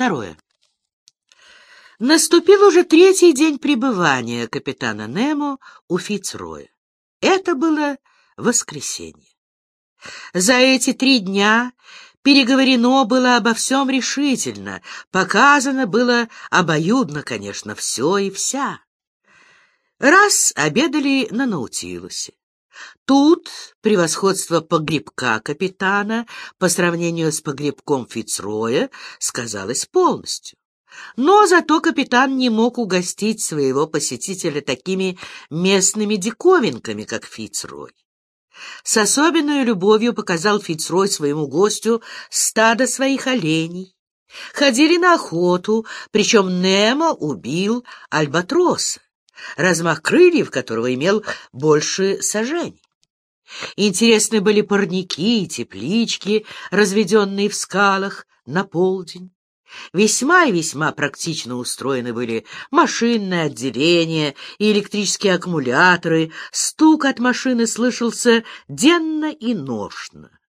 Второе. Наступил уже третий день пребывания капитана Немо у Фицроя. Это было воскресенье. За эти три дня переговорено было обо всем решительно, показано было обоюдно, конечно, все и вся. Раз обедали на Наутилусе. Тут превосходство погребка капитана по сравнению с погребком Фицроя сказалось полностью. Но зато капитан не мог угостить своего посетителя такими местными диковинками, как Фицрой. С особенной любовью показал Фицрой своему гостю стадо своих оленей. Ходили на охоту, причем Немо убил альбатроса, размах крыльев которого имел больше сажений. Интересны были парники и теплички, разведенные в скалах на полдень. Весьма и весьма практично устроены были машинное отделение и электрические аккумуляторы, стук от машины слышался денно и ношно.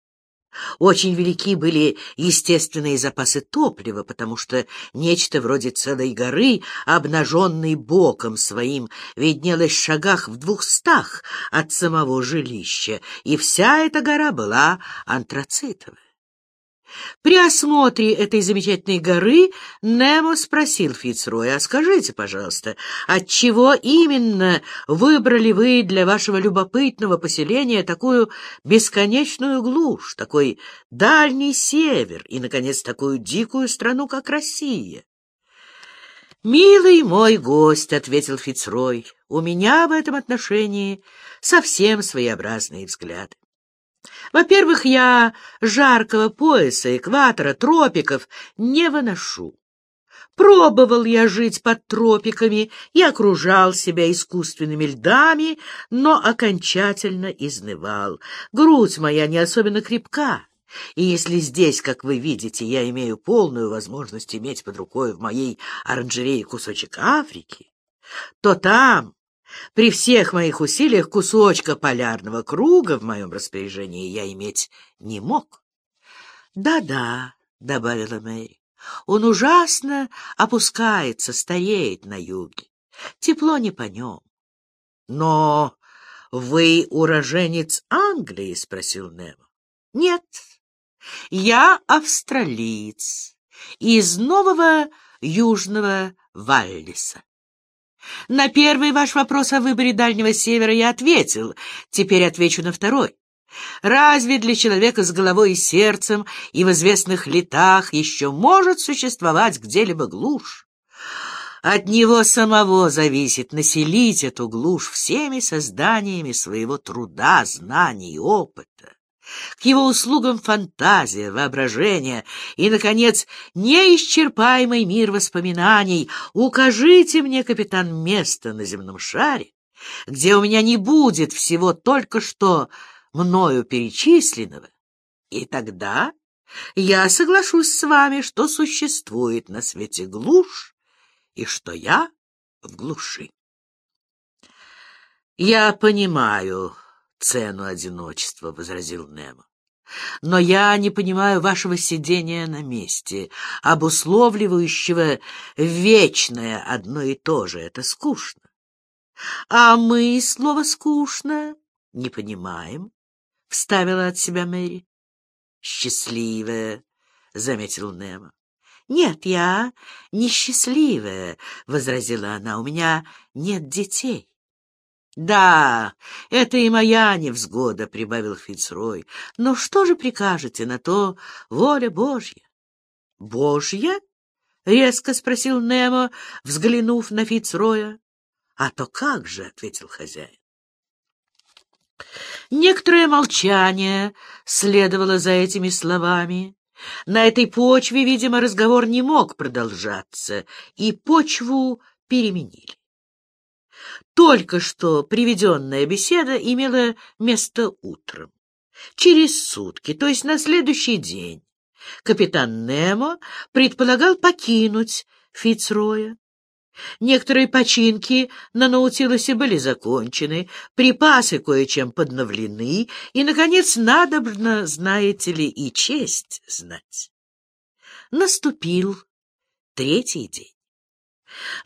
Очень велики были естественные запасы топлива, потому что нечто вроде целой горы, обнаженной боком своим, виднелось в шагах в двухстах от самого жилища, и вся эта гора была антрацитовая. При осмотре этой замечательной горы Немо спросил Фицроя, «А скажите, пожалуйста, отчего именно выбрали вы для вашего любопытного поселения такую бесконечную глушь, такой дальний север и, наконец, такую дикую страну, как Россия?» «Милый мой гость», — ответил Фицрой, — «у меня в этом отношении совсем своеобразные взгляды. Во-первых, я жаркого пояса, экватора, тропиков не выношу. Пробовал я жить под тропиками и окружал себя искусственными льдами, но окончательно изнывал. Грудь моя не особенно крепка, и если здесь, как вы видите, я имею полную возможность иметь под рукой в моей оранжерее кусочек Африки, то там, при всех моих усилиях кусочка полярного круга в моем распоряжении я иметь не мог. «Да-да», — добавила Мэри, — «он ужасно опускается, стареет на юге. Тепло не по нем». «Но вы уроженец Англии?» — спросил Немо. «Нет, я австралиец из Нового Южного Валлиса. На первый ваш вопрос о выборе Дальнего Севера я ответил, теперь отвечу на второй. Разве для человека с головой и сердцем и в известных летах еще может существовать где-либо глушь? От него самого зависит населить эту глушь всеми созданиями своего труда, знаний и опыта. К его услугам фантазия, воображение и, наконец, неисчерпаемый мир воспоминаний. Укажите мне, капитан, место на земном шаре, где у меня не будет всего только что мною перечисленного, и тогда я соглашусь с вами, что существует на свете глушь и что я в глуши. Я понимаю, цену одиночества, — возразил Немо. Но я не понимаю вашего сидения на месте, обусловливающего вечное одно и то же. Это скучно. А мы слово «скучно» не понимаем, — вставила от себя Мэри. Счастливая, — заметил Немо. «Нет, я несчастливая», — возразила она, — «у меня нет детей». «Да, это и моя невзгода», — прибавил Фицрой. «Но что же прикажете на то воля Божья?» «Божья?» — резко спросил Немо, взглянув на Фицроя. «А то как же?» — ответил хозяин. Некоторое молчание следовало за этими словами. На этой почве, видимо, разговор не мог продолжаться, и почву переменили. Только что приведенная беседа имела место утром. Через сутки, то есть на следующий день, капитан Немо предполагал покинуть Фицроя. Некоторые починки на Наутилусе были закончены, припасы кое-чем подновлены, и, наконец, надобно, знаете ли, и честь знать. Наступил третий день.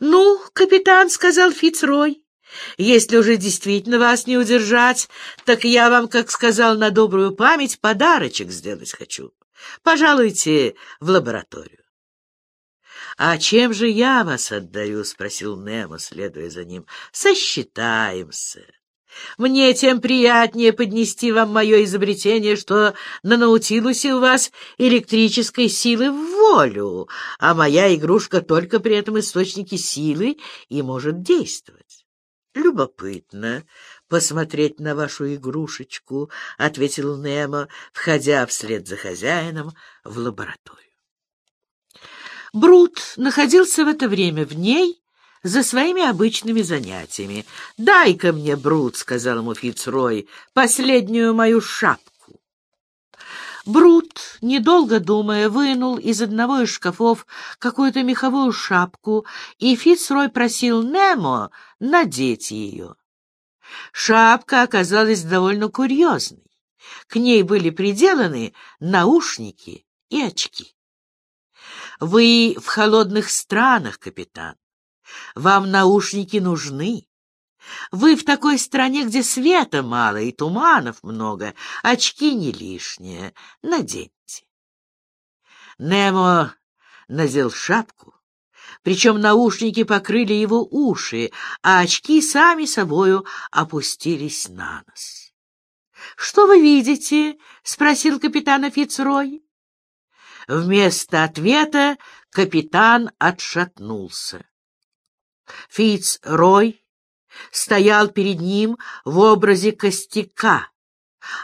«Ну, капитан», — сказал Фицрой, — «если уже действительно вас не удержать, так я вам, как сказал на добрую память, подарочек сделать хочу. Пожалуйте в лабораторию». «А чем же я вас отдаю?» — спросил Немо, следуя за ним. «Сосчитаемся». Мне тем приятнее поднести вам мое изобретение, что на Наутилусе у вас электрической силы в волю, а моя игрушка только при этом источнике силы и может действовать. Любопытно посмотреть на вашу игрушечку, — ответил Немо, входя вслед за хозяином в лабораторию. Брут находился в это время в ней за своими обычными занятиями. «Дай-ка мне, Брут», — сказал ему Фицрой, — «последнюю мою шапку». Брут, недолго думая, вынул из одного из шкафов какую-то меховую шапку, и Фицрой просил Немо надеть ее. Шапка оказалась довольно курьезной. К ней были приделаны наушники и очки. «Вы в холодных странах, капитан. Вам наушники нужны. Вы в такой стране, где света мало и туманов много, очки не лишние. Наденьте. Немо надел шапку, причем наушники покрыли его уши, а очки сами собою опустились на нос. — Что вы видите? — спросил капитан Фицрой. Вместо ответа капитан отшатнулся. Фиц Рой стоял перед ним в образе костяка.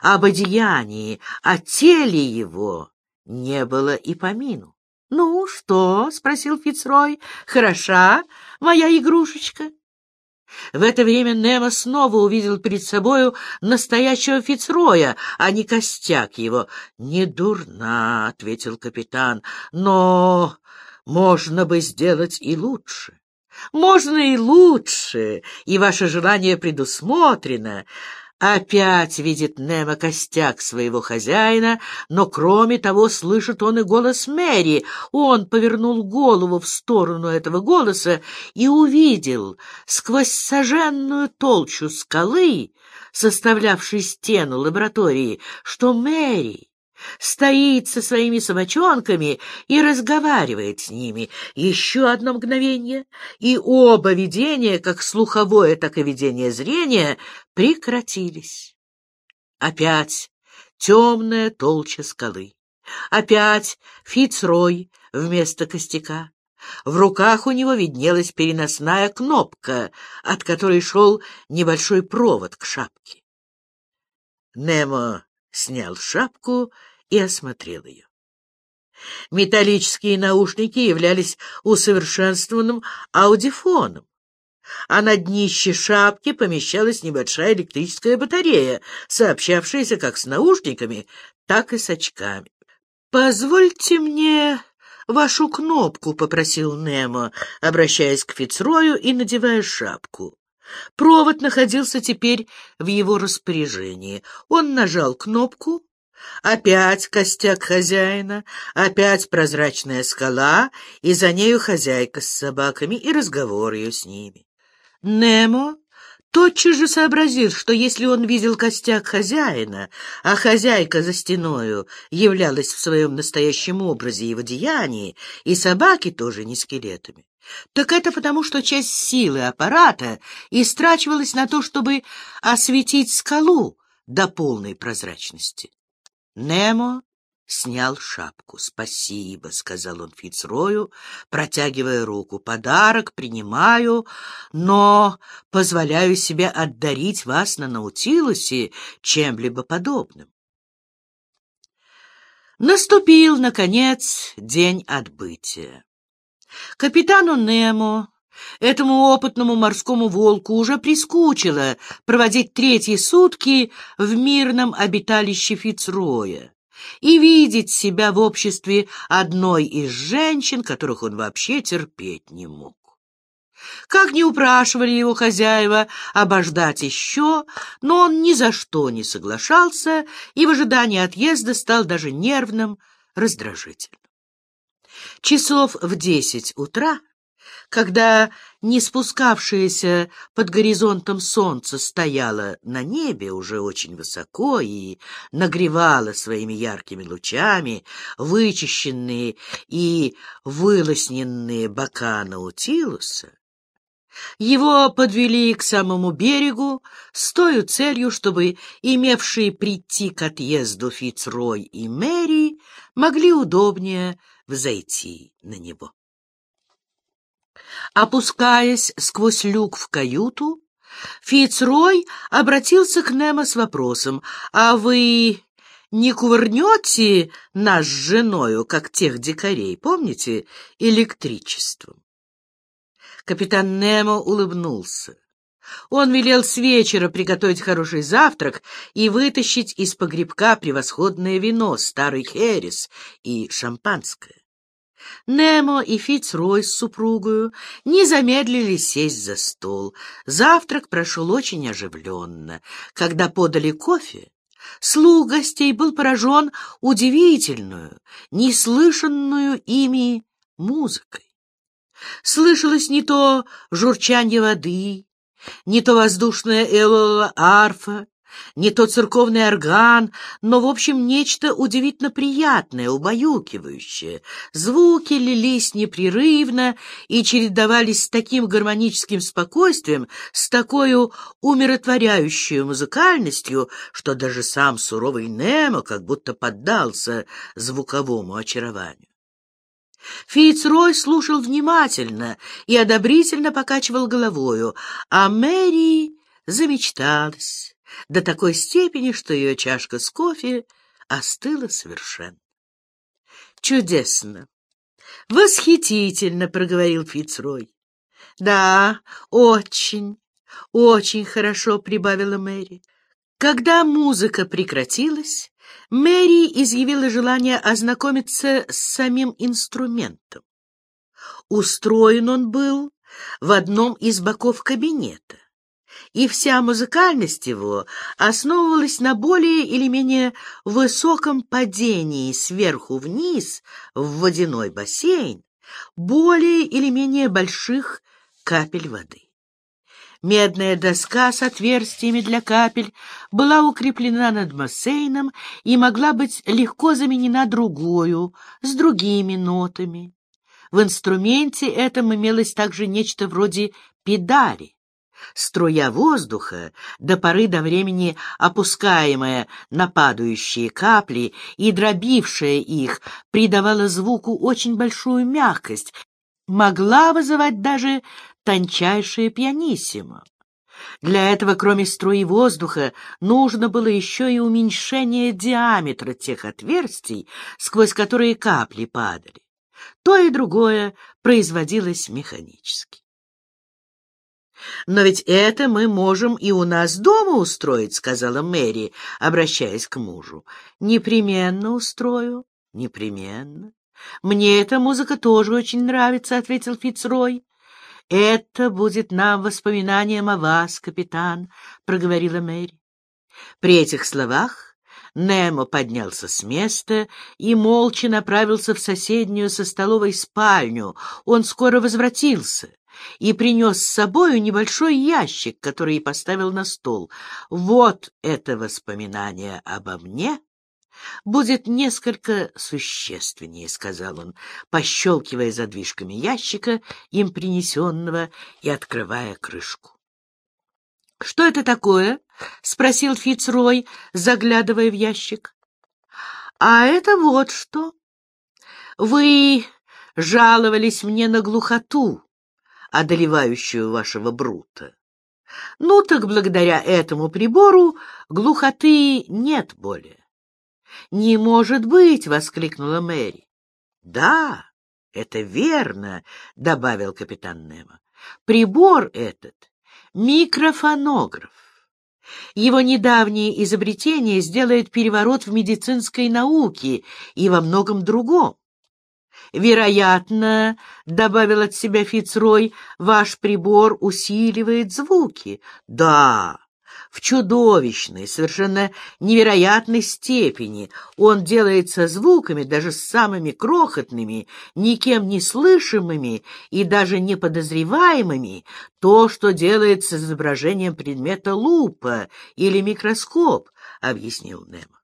Об одеянии, о теле его не было и помину. — Ну, что? — спросил Фицрой. — Хороша моя игрушечка? В это время Немо снова увидел перед собою настоящего Фицроя, а не костяк его. — Не дурна, — ответил капитан, — но можно бы сделать и лучше. Можно и лучше, и ваше желание предусмотрено. Опять видит Немо костяк своего хозяина, но кроме того слышит он и голос Мэри. Он повернул голову в сторону этого голоса и увидел сквозь соженную толщу скалы, составлявшей стену лаборатории, что Мэри стоит со своими собачонками и разговаривает с ними. Еще одно мгновение, и оба видения, как слуховое, так и видение зрения, прекратились. Опять темная толча скалы. Опять Фицрой вместо костяка. В руках у него виднелась переносная кнопка, от которой шел небольшой провод к шапке. Немо снял шапку и осмотрел ее. Металлические наушники являлись усовершенствованным аудифоном, а на днище шапки помещалась небольшая электрическая батарея, сообщавшаяся как с наушниками, так и с очками. «Позвольте мне вашу кнопку», — попросил Немо, обращаясь к Фицрою и надевая шапку. Провод находился теперь в его распоряжении. Он нажал кнопку, Опять костяк хозяина, опять прозрачная скала, и за нею хозяйка с собаками и разговор ее с ними. Немо тотчас же сообразил, что если он видел костяк хозяина, а хозяйка за стеною являлась в своем настоящем образе и в одеянии, и собаки тоже не скелетами, так это потому, что часть силы аппарата истрачивалась на то, чтобы осветить скалу до полной прозрачности. Немо снял шапку. «Спасибо», — сказал он Фицрою, протягивая руку. «Подарок принимаю, но позволяю себе отдарить вас на Наутилусе чем-либо подобным». Наступил, наконец, день отбытия. Капитану Немо Этому опытному морскому волку уже прискучило проводить третьи сутки в мирном обиталище Фицроя и видеть себя в обществе одной из женщин, которых он вообще терпеть не мог. Как не упрашивали его хозяева обождать еще, но он ни за что не соглашался и в ожидании отъезда стал даже нервным, раздражительным. Часов в десять утра, когда не спускавшееся под горизонтом солнце стояло на небе уже очень высоко и нагревало своими яркими лучами вычищенные и вылосненные бока Наутилуса, его подвели к самому берегу с той целью, чтобы имевшие прийти к отъезду Фицрой и Мэри могли удобнее взойти на него. Опускаясь сквозь люк в каюту, Фицрой обратился к Немо с вопросом, «А вы не кувырнете нас с женою, как тех дикарей, помните, электричеством?» Капитан Немо улыбнулся. Он велел с вечера приготовить хороший завтрак и вытащить из погребка превосходное вино, старый херес и шампанское. Немо и Фицрой с супругою не замедлили сесть за стол. Завтрак прошел очень оживленно. Когда подали кофе, слух гостей был поражен удивительную, неслышанную ими музыкой. Слышалось не то журчание воды, не то воздушная элола арфа, не то церковный орган, но, в общем, нечто удивительно приятное, убаюкивающее. Звуки лились непрерывно и чередовались с таким гармоническим спокойствием, с такой умиротворяющей музыкальностью, что даже сам суровый Немо как будто поддался звуковому очарованию. Фицрой слушал внимательно и одобрительно покачивал головою, а Мэри замечталась до такой степени, что ее чашка с кофе остыла совершенно. «Чудесно! Восхитительно!» — проговорил Фицрой. «Да, очень, очень хорошо», — прибавила Мэри. Когда музыка прекратилась, Мэри изъявила желание ознакомиться с самим инструментом. Устроен он был в одном из боков кабинета, и вся музыкальность его основывалась на более или менее высоком падении сверху вниз в водяной бассейн более или менее больших капель воды. Медная доска с отверстиями для капель была укреплена над бассейном и могла быть легко заменена другую, с другими нотами. В инструменте этом имелось также нечто вроде педали. Струя воздуха, до поры до времени опускаемая на падающие капли и дробившая их, придавала звуку очень большую мягкость, могла вызывать даже тончайшее пианиссимо. Для этого, кроме струи воздуха, нужно было еще и уменьшение диаметра тех отверстий, сквозь которые капли падали. То и другое производилось механически. «Но ведь это мы можем и у нас дома устроить», — сказала Мэри, обращаясь к мужу. «Непременно устрою, непременно. Мне эта музыка тоже очень нравится», — ответил Фицрой. «Это будет нам воспоминанием о вас, капитан», — проговорила Мэри. При этих словах Немо поднялся с места и молча направился в соседнюю со столовой спальню. Он скоро возвратился и принес с собою небольшой ящик, который поставил на стол. «Вот это воспоминание обо мне», будет несколько существеннее, — сказал он, пощелкивая задвижками ящика, им принесенного, и открывая крышку. — Что это такое? — спросил Фицрой, заглядывая в ящик. — А это вот что. Вы жаловались мне на глухоту, одолевающую вашего Брута. Ну так благодаря этому прибору глухоты нет более. «Не может быть!» — воскликнула Мэри. «Да, это верно», — добавил капитан Немо. «Прибор этот — микрофонограф. Его недавнее изобретение сделает переворот в медицинской науке и во многом другом. Вероятно, — добавил от себя Фицрой, — ваш прибор усиливает звуки. Да, в чудовищной, совершенно невероятной степени. Он делается звуками, даже самыми крохотными, никем не слышимыми и даже не подозреваемыми, то, что делается с изображением предмета лупа или микроскоп, — объяснил Немо.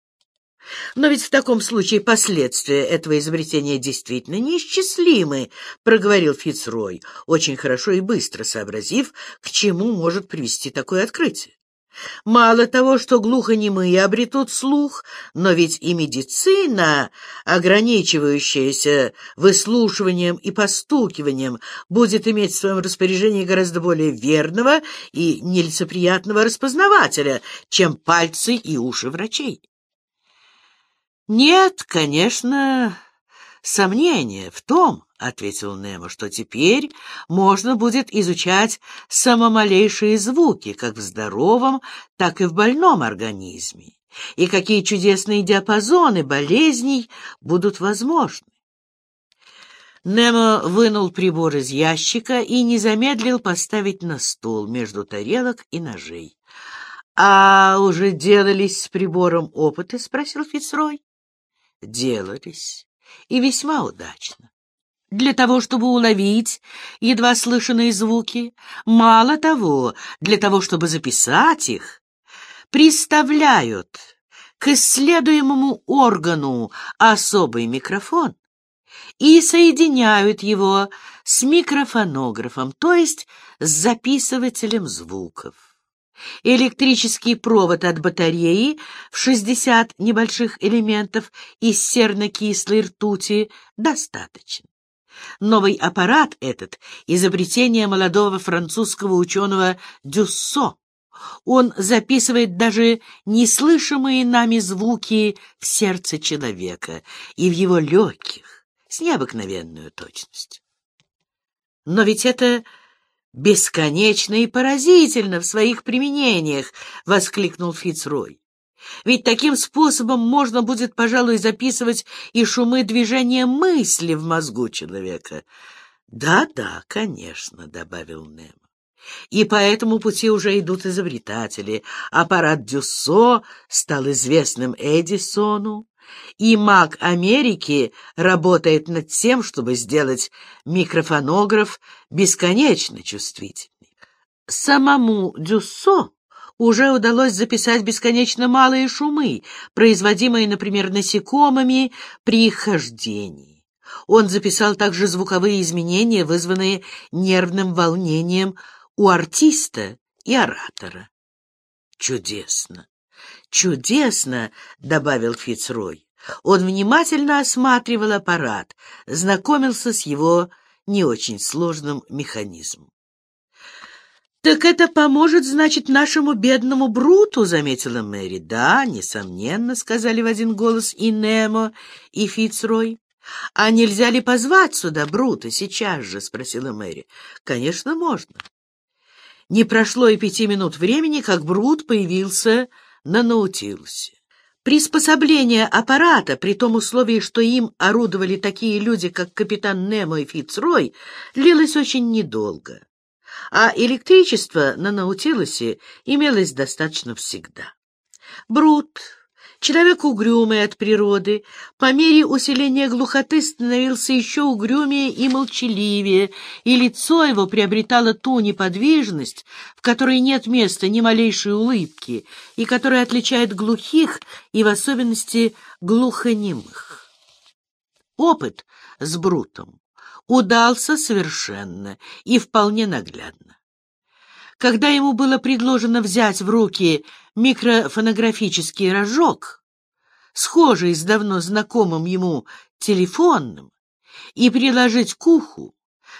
Но ведь в таком случае последствия этого изобретения действительно неисчислимы, проговорил Фицрой, очень хорошо и быстро сообразив, к чему может привести такое открытие. Мало того, что глухонемые обретут слух, но ведь и медицина, ограничивающаяся выслушиванием и постукиванием, будет иметь в своем распоряжении гораздо более верного и нелицеприятного распознавателя, чем пальцы и уши врачей. «Нет, конечно, сомнения в том, — ответил Немо, — что теперь можно будет изучать самомалейшие звуки как в здоровом, так и в больном организме, и какие чудесные диапазоны болезней будут возможны. Немо вынул прибор из ящика и не замедлил поставить на стол между тарелок и ножей. — А уже делались с прибором опыты? — спросил Фицрой делались, и весьма удачно. Для того, чтобы уловить едва слышанные звуки, мало того, для того, чтобы записать их, приставляют к исследуемому органу особый микрофон и соединяют его с микрофонографом, то есть с записывателем звуков. Электрический провод от батареи в 60 небольших элементов из серно-кислой ртути достаточно. Новый аппарат этот — изобретение молодого французского ученого Дюссо. Он записывает даже неслышимые нами звуки в сердце человека и в его легких с необыкновенной точностью. Но ведь это бесконечно и поразительно в своих применениях, — воскликнул Фицрой. Ведь таким способом можно будет, пожалуй, записывать и шумы движения мысли в мозгу человека. «Да, — конечно, — добавил Немо. И по этому пути уже идут изобретатели. Аппарат Дюссо стал известным Эдисону, и маг Америки работает над тем, чтобы сделать микрофонограф бесконечно чувствительный. Самому Дюссо уже удалось записать бесконечно малые шумы, производимые, например, насекомыми при их хождении. Он записал также звуковые изменения, вызванные нервным волнением у артиста и оратора. Чудесно! «Чудесно!» — добавил Фицрой. Он внимательно осматривал аппарат, знакомился с его не очень сложным механизмом. «Так это поможет, значит, нашему бедному Бруту», — заметила Мэри. «Да, несомненно», — сказали в один голос и Немо, и Фицрой. «А нельзя ли позвать сюда Брута сейчас же?» — спросила Мэри. «Конечно, можно». Не прошло и пяти минут времени, как Брут появился на. Приспособление аппарата, при том условии, что им орудовали такие люди, как капитан Немо и Фицрой, длилось очень недолго, а электричество на Наутилусе имелось достаточно всегда. Брут Человек угрюмый от природы, по мере усиления глухоты становился еще угрюмее и молчаливее, и лицо его приобретало ту неподвижность, в которой нет места ни малейшей улыбки, и которая отличает глухих и в особенности глухонемых. Опыт с Брутом удался совершенно и вполне наглядно. Когда ему было предложено взять в руки микрофонографический рожок, схожий с давно знакомым ему телефонным, и приложить к уху,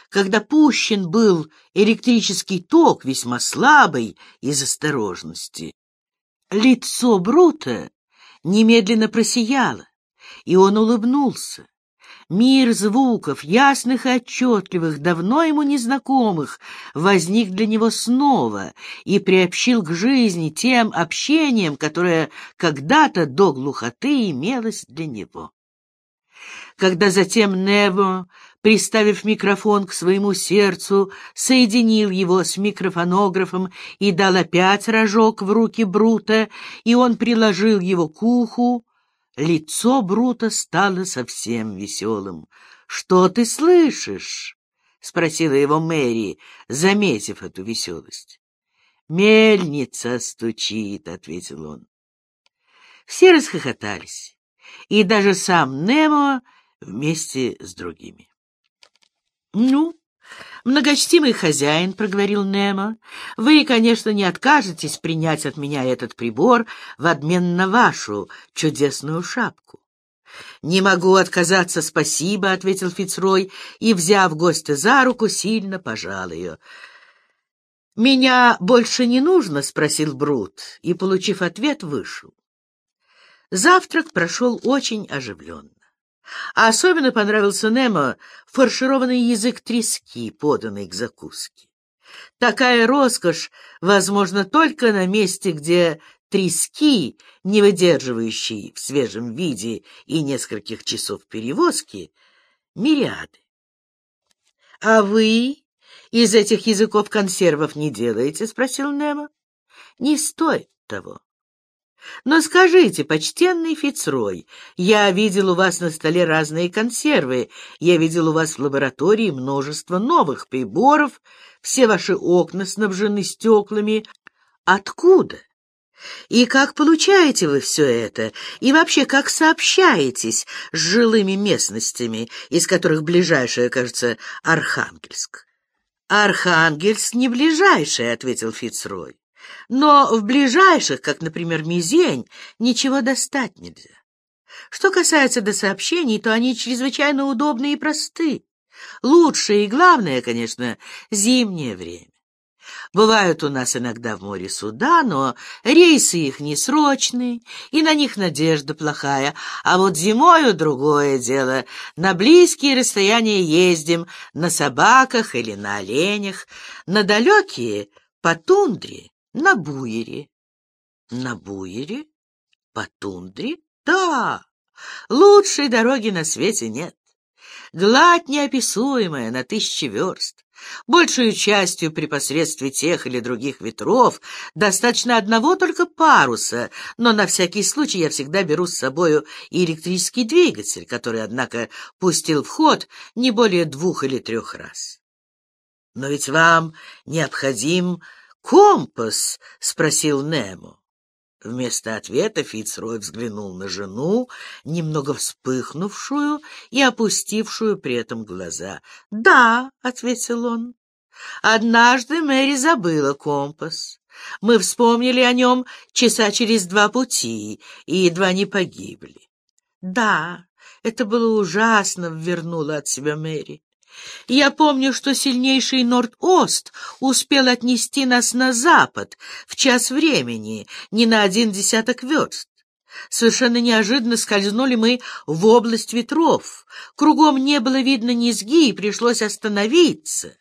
когда пущен был электрический ток, весьма слабый из осторожности. Лицо Брута немедленно просияло, и он улыбнулся. Мир звуков, ясных и отчетливых, давно ему незнакомых, возник для него снова и приобщил к жизни тем общением, которое когда-то до глухоты имелось для него. Когда затем Нево приставив микрофон к своему сердцу, соединил его с микрофонографом и дал опять рожок в руки Брута, и он приложил его к уху. Лицо Брута стало совсем веселым. — Что ты слышишь? — спросила его Мэри, заметив эту веселость. — Мельница стучит, — ответил он. Все расхохотались, и даже сам Немо вместе с другими. — Ну, многочтимый хозяин, — проговорил Немо, — вы, конечно, не откажетесь принять от меня этот прибор в обмен на вашу чудесную шапку. — Не могу отказаться, спасибо, — ответил Фицрой, и, взяв гостя за руку, сильно пожал ее. — Меня больше не нужно? — спросил Брут, и, получив ответ, вышел. Завтрак прошел очень оживленно. А особенно понравился Немо фаршированный язык трески, поданный к закуске. Такая роскошь возможна только на месте, где трески, не выдерживающие в свежем виде и нескольких часов перевозки, мириады. — А вы из этих языков консервов не делаете? — спросил Немо. — Не стоит того. Но скажите, почтенный Фицрой, я видел у вас на столе разные консервы, я видел у вас в лаборатории множество новых приборов, все ваши окна снабжены стеклами. Откуда? И как получаете вы все это? И вообще, как сообщаетесь с жилыми местностями, из которых ближайшая, кажется, Архангельск? Архангельск не ближайшая, — ответил Фицрой. Но в ближайших, как, например, Мизень, ничего достать нельзя. Что касается до сообщений, то они чрезвычайно удобны и просты. Лучшее и главное, конечно, зимнее время. Бывают у нас иногда в море суда, но рейсы их несрочные, и на них надежда плохая. А вот зимою другое дело. На близкие расстояния ездим, на собаках или на оленях, на далекие — по тундре на буере. На буере? По тундре? Да! Лучшей дороги на свете нет. Гладь неописуемая на тысячи верст. Большую частью при посредстве тех или других ветров достаточно одного только паруса, но на всякий случай я всегда беру с собою и электрический двигатель, который, однако, пустил в ход не более двух или трех раз. Но ведь вам необходим «Компас?» — спросил Немо. Вместо ответа Фицрой взглянул на жену, немного вспыхнувшую и опустившую при этом глаза. «Да», — ответил он, — «однажды Мэри забыла компас. Мы вспомнили о нем часа через два пути и едва не погибли». «Да, это было ужасно», — вернула от себя Мэри. Я помню, что сильнейший Норд-Ост успел отнести нас на запад в час времени, не на один десяток верст. Совершенно неожиданно скользнули мы в область ветров. Кругом не было видно низги, и пришлось остановиться.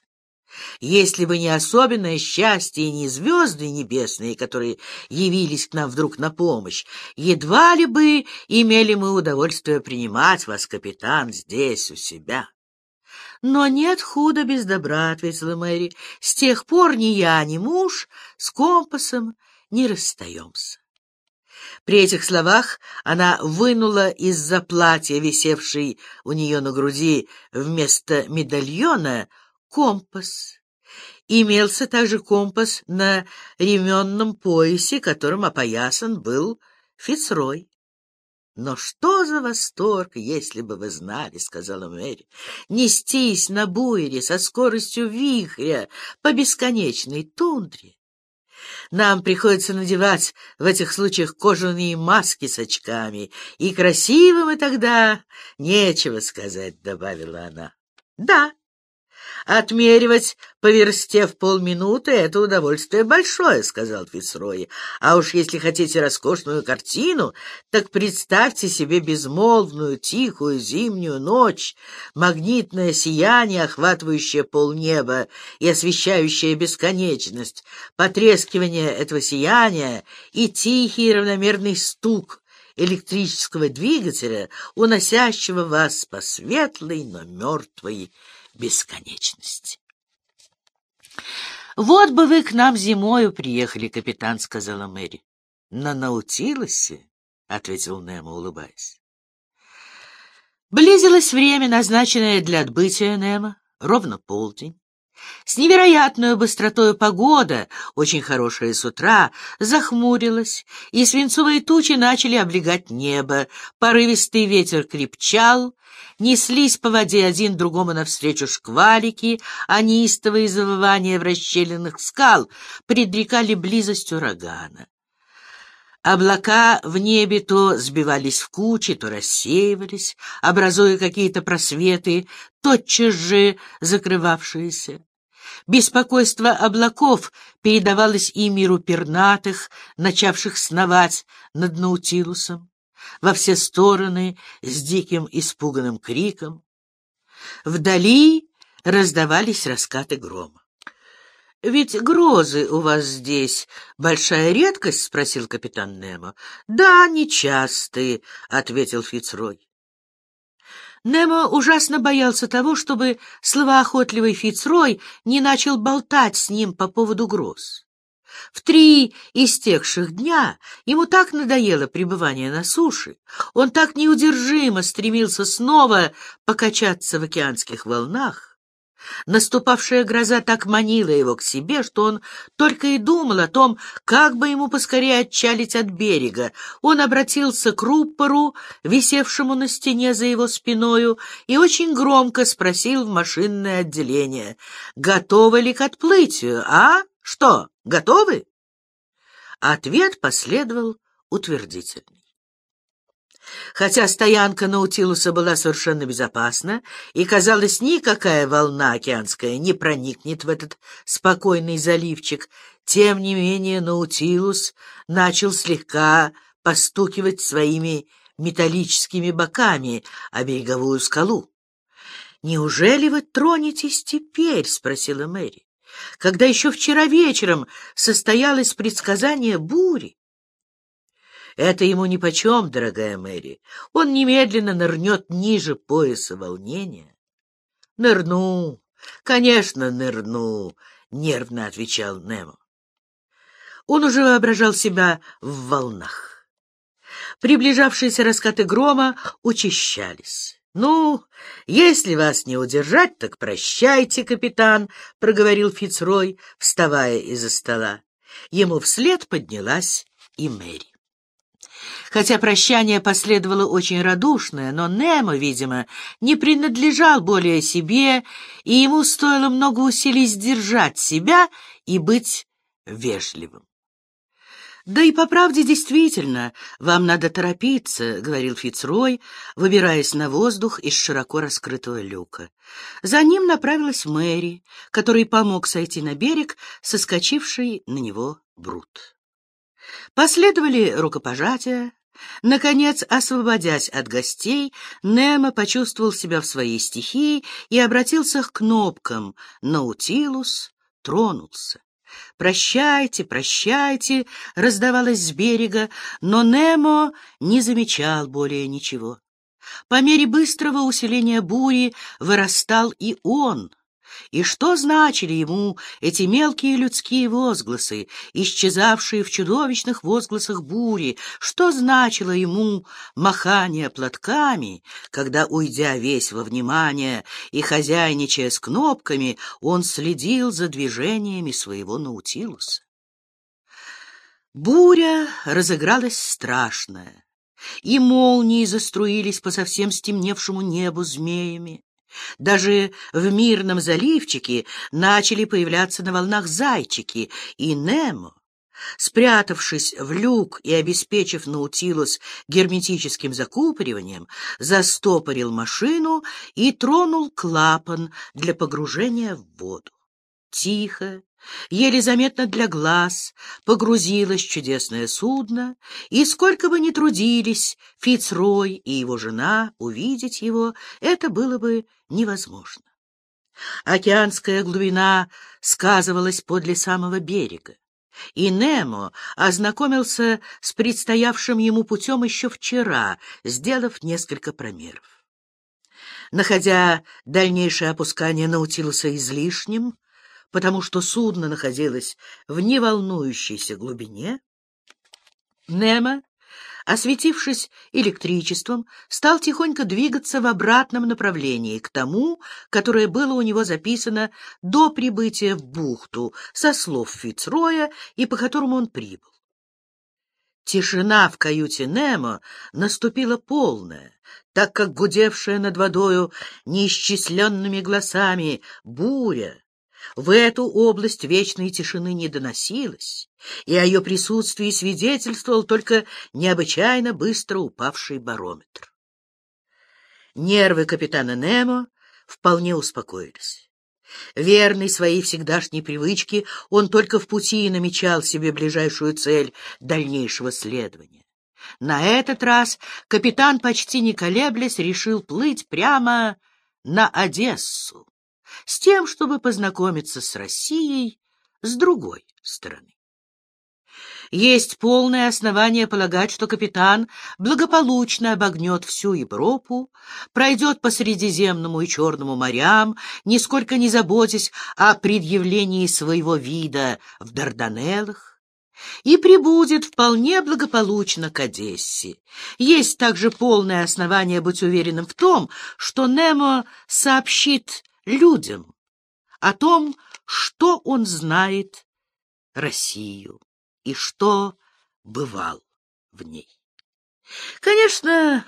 Если бы не особенное счастье и не звезды небесные, которые явились к нам вдруг на помощь, едва ли бы имели мы удовольствие принимать вас, капитан, здесь, у себя. «Но нет худа без добра», — ответила Мэри. «С тех пор ни я, ни муж с компасом не расстаемся». При этих словах она вынула из-за платья, висевшей у нее на груди вместо медальона, компас. Имелся также компас на ременном поясе, которым опоясан был Фицрой. «Но что за восторг, если бы вы знали, — сказала Мэри, — нестись на буере со скоростью вихря по бесконечной тундре. Нам приходится надевать в этих случаях кожаные маски с очками, и красиво мы тогда, нечего сказать, — добавила она. — Да, Отмеривать по версте в полминуты — это удовольствие большое, — сказал Фицрой. А уж если хотите роскошную картину, так представьте себе безмолвную, тихую зимнюю ночь, магнитное сияние, охватывающее полнеба и освещающее бесконечность, потрескивание этого сияния и тихий равномерный стук электрического двигателя, уносящего вас по светлой, но мертвой бесконечности. «Вот бы вы к нам зимою приехали, капитан», — сказала Мэри. «На Наутилосе», — ответил Немо, улыбаясь. Близилось время, назначенное для отбытия Немо, ровно полдень. С невероятной быстротой погода, очень хорошая с утра, захмурилась, и свинцовые тучи начали облегать небо, порывистый ветер крепчал, неслись по воде один другому навстречу шквалики, а неистовые завывания в расщелинах скал предрекали близость урагана. Облака в небе то сбивались в кучи, то рассеивались, образуя какие-то просветы, тотчас же закрывавшиеся. Беспокойство облаков передавалось и миру пернатых, начавших сновать над Наутилусом, во все стороны с диким испуганным криком. Вдали раздавались раскаты грома. — Ведь грозы у вас здесь большая редкость? — спросил капитан Немо. — Да, нечастые, — ответил Фицрой. Немо ужасно боялся того, чтобы словоохотливый Фицрой не начал болтать с ним по поводу гроз. В три истекших дня ему так надоело пребывание на суше, он так неудержимо стремился снова покачаться в океанских волнах, Наступавшая гроза так манила его к себе, что он только и думал о том, как бы ему поскорее отчалить от берега. Он обратился к рупору, висевшему на стене за его спиною, и очень громко спросил в машинное отделение, «Готовы ли к отплытию, а? Что, готовы?» Ответ последовал утвердительный. Хотя стоянка Наутилуса была совершенно безопасна, и, казалось, никакая волна океанская не проникнет в этот спокойный заливчик, тем не менее Наутилус начал слегка постукивать своими металлическими боками о береговую скалу. «Неужели вы тронетесь теперь?» — спросила Мэри. «Когда еще вчера вечером состоялось предсказание бури?» Это ему нипочем, дорогая Мэри. Он немедленно нырнет ниже пояса волнения. — Нырну, конечно, нырну, — нервно отвечал Немо. Он уже воображал себя в волнах. Приближавшиеся раскаты грома учащались. — Ну, если вас не удержать, так прощайте, капитан, — проговорил Фицрой, вставая из-за стола. Ему вслед поднялась и Мэри. Хотя прощание последовало очень радушное, но Немо, видимо, не принадлежал более себе, и ему стоило много усилий сдержать себя и быть вежливым. «Да и по правде действительно, вам надо торопиться», — говорил Фицрой, выбираясь на воздух из широко раскрытого люка. За ним направилась Мэри, который помог сойти на берег, соскочивший на него Брут. Последовали рукопожатия, Наконец, освободясь от гостей, Немо почувствовал себя в своей стихии и обратился к кнопкам. Наутилус тронулся. «Прощайте, прощайте!» — раздавалось с берега, но Немо не замечал более ничего. По мере быстрого усиления бури вырастал и он, и что значили ему эти мелкие людские возгласы, исчезавшие в чудовищных возгласах бури? Что значило ему махание платками, когда, уйдя весь во внимание и хозяйничая с кнопками, он следил за движениями своего Наутилуса? Буря разыгралась страшная, и молнии заструились по совсем стемневшему небу змеями. Даже в мирном заливчике начали появляться на волнах зайчики, и Немо, спрятавшись в люк и обеспечив Наутилус герметическим закупориванием, застопорил машину и тронул клапан для погружения в воду. Тихо, еле заметно для глаз, погрузилось чудесное судно, и сколько бы ни трудились Фицрой и его жена увидеть его, это было бы невозможно. Океанская глубина сказывалась подле самого берега. и Немо ознакомился с предстоявшим ему путем еще вчера, сделав несколько промеров. Находя дальнейшее опускание Наутилуса излишним, потому что судно находилось в неволнующейся глубине, Немо осветившись электричеством, стал тихонько двигаться в обратном направлении, к тому, которое было у него записано до прибытия в бухту, со слов Фицроя и по которому он прибыл. Тишина в каюте Немо наступила полная, так как гудевшая над водою неисчисленными голосами буря в эту область вечной тишины не доносилось, и о ее присутствии свидетельствовал только необычайно быстро упавший барометр. Нервы капитана Немо вполне успокоились. Верный своей всегдашней привычке, он только в пути намечал себе ближайшую цель дальнейшего следования. На этот раз капитан, почти не колеблясь, решил плыть прямо на Одессу с тем, чтобы познакомиться с Россией с другой стороны. Есть полное основание полагать, что капитан благополучно обогнет всю Европу, пройдет по Средиземному и Черному морям, нисколько не заботясь о предъявлении своего вида в Дарданеллах, и прибудет вполне благополучно к Одессе. Есть также полное основание быть уверенным в том, что Немо сообщит людям о том, что он знает Россию и что бывал в ней. Конечно,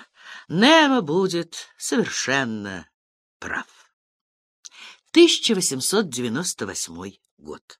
Немо будет совершенно прав. 1898 год.